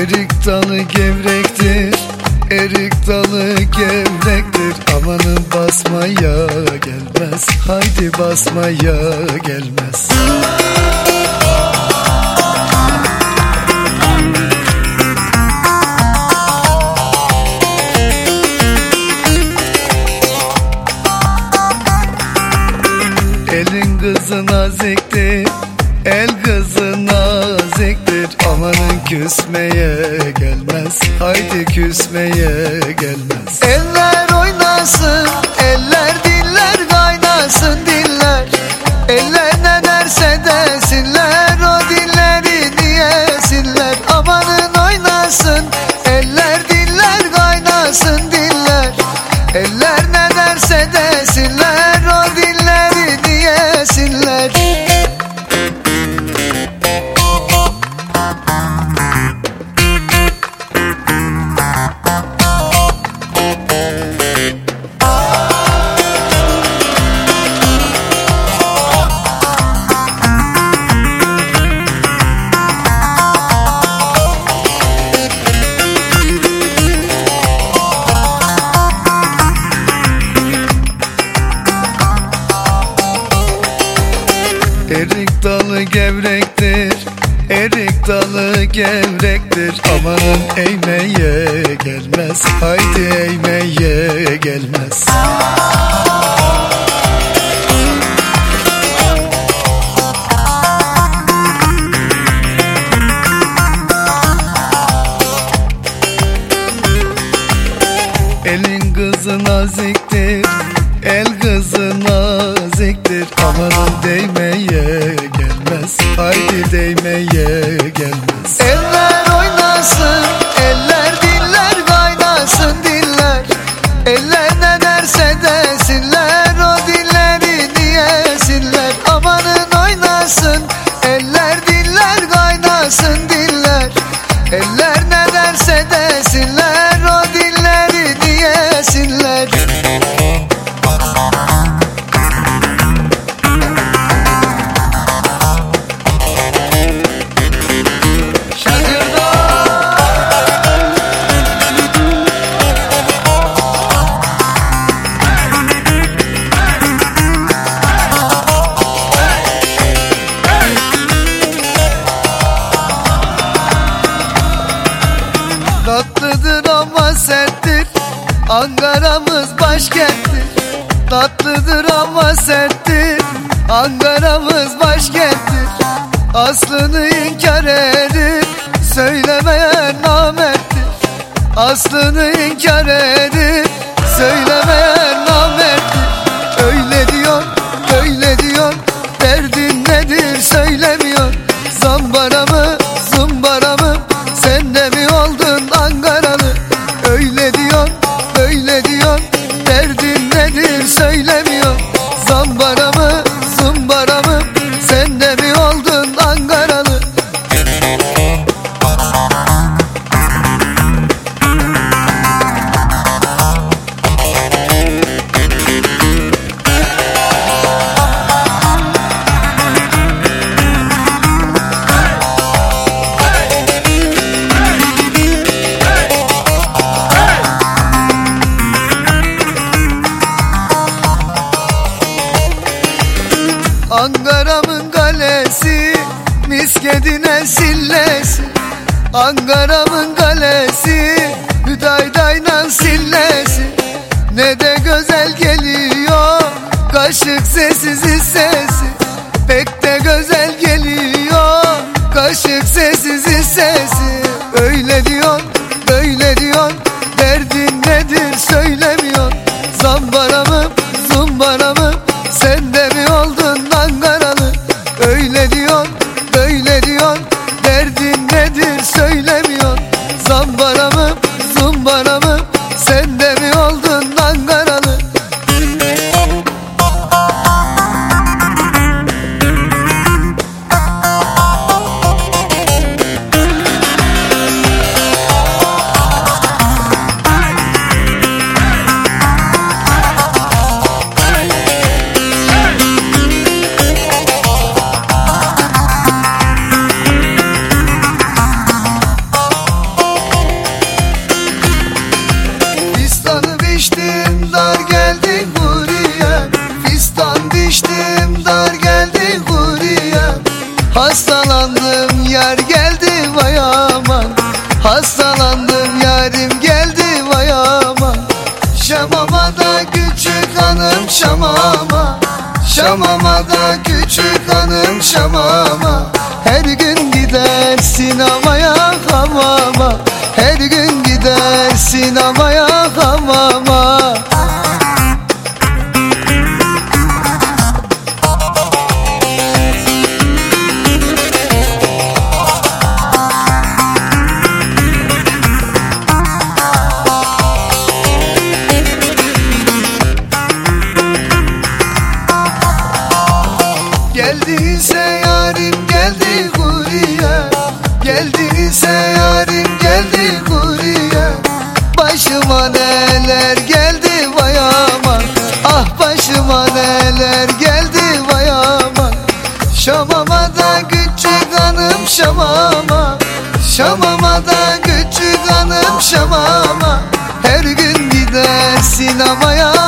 Erik dalı gevrektir Erik dalı gevrektir. Amanın basmaya gelmez Haydi basmaya gelmez. Elin kızı naziktir El kızı naziktir Amanın küsmeye gelmez. Haydi küsmeye gelmez. Eller oynasın Eller diller kaynasın diller. Eller Erik dalı gevrektir Erik dalı gevrektir. Amanın eğmeye gelmez Haydi eğmeye gelmez. Elin kızı naziktir El kızı naziktir Amanın değmeye gelmez Haydi değmeye Tatlıdır ama serttir. Ankara'mız başkenttir. Tatlıdır ama serttir. Ankara'mız başkenttir. Aslını inkar edip Söylemeyen namerttir. Aslını inkar edip Ankara'mın kalesi Miskedine sillesi. Ankara'mın kalesi Hüdaydayla sillesi. Ne de güzel geliyor Kaşık sessiz sesi Pek de güzel geliyor Kaşık sessiz sesi Öyle diyor böyle diyor Derdin nedir söylemiyor Zambara mı zumbara hamama. Her gün gidersin havaya hamama. Geldiyse yarim geldi buraya Geldiyse oynamaya